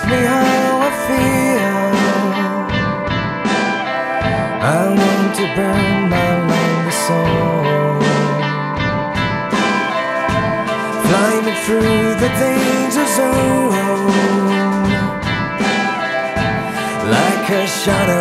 ask me how I feel, I want to burn my lonely soul. Fly me through the danger zone, like a shadow.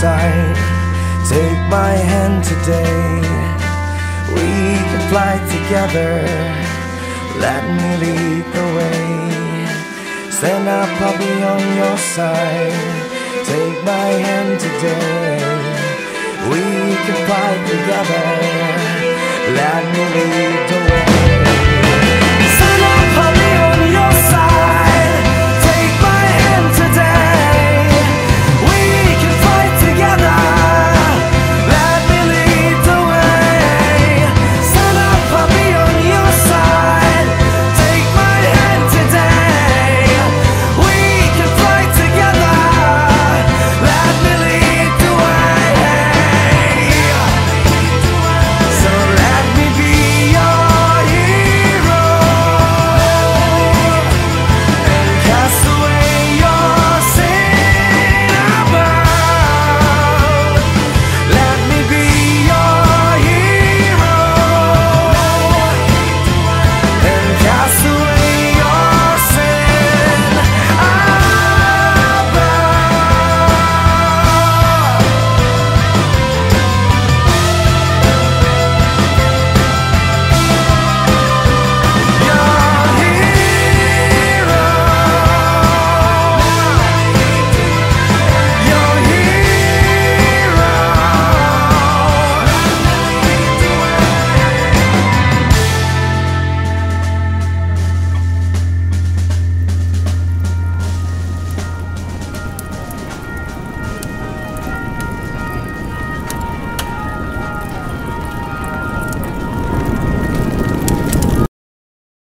Side. Take my hand today. We can fly together. Let me lead the way. Stand up, I'll be on your side. Take my hand today. We can fly together. Let me lead the way.